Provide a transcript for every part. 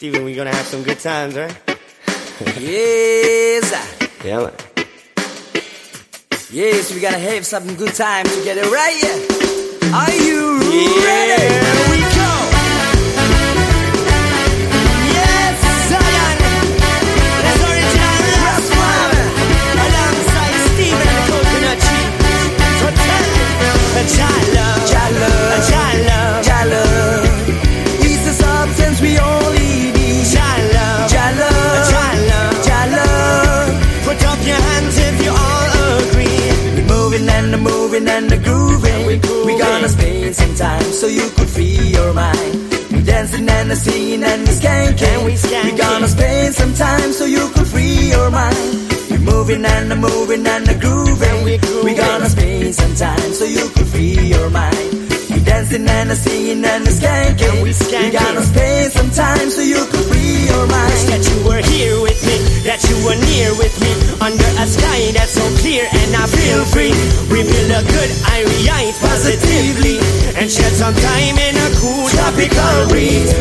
Steven, we gonna have some good times, right? yes. Yeah, man. Yes, we gotta have some good time together, right? Are you Yeah. ready? Moving and the moving and the grooving. we grooving. We gonna spend some time so you could free your mind. We dancing and the singing and we skanking. We. We gonna spend some time so you could free your mind. We moving and the moving and the grooving. We grooving. gonna spend some time so you could free your mind. We dancing and the singing and the skanking. We skanking. gonna spend feel free. We feel a good irie positively, and shed some time in a cool tropical breeze.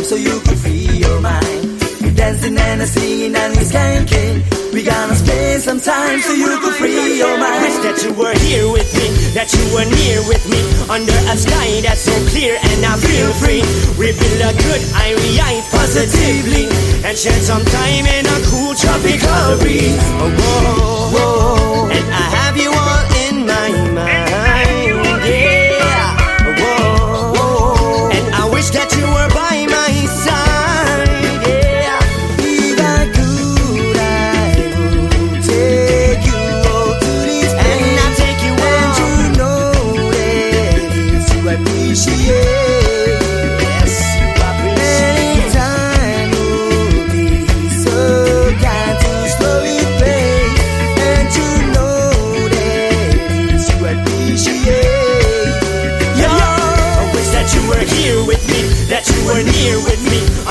Time so you can free your mind. We're dancing and singing and we skanking. We're gonna spend some time so you can free your mind. Wish that you were here with me, that you were near with me, under a sky that's so clear and I feel free. We feel a good irie positively, and share some time in a cool tropical breeze. Oh, whoa, whoa,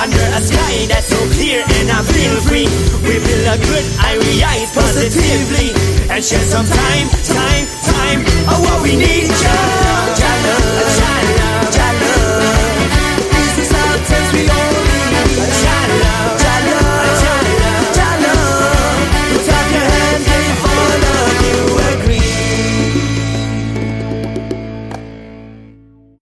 under a sky that's so clear and I feel free. We feel a good irie positively, and share some time, time,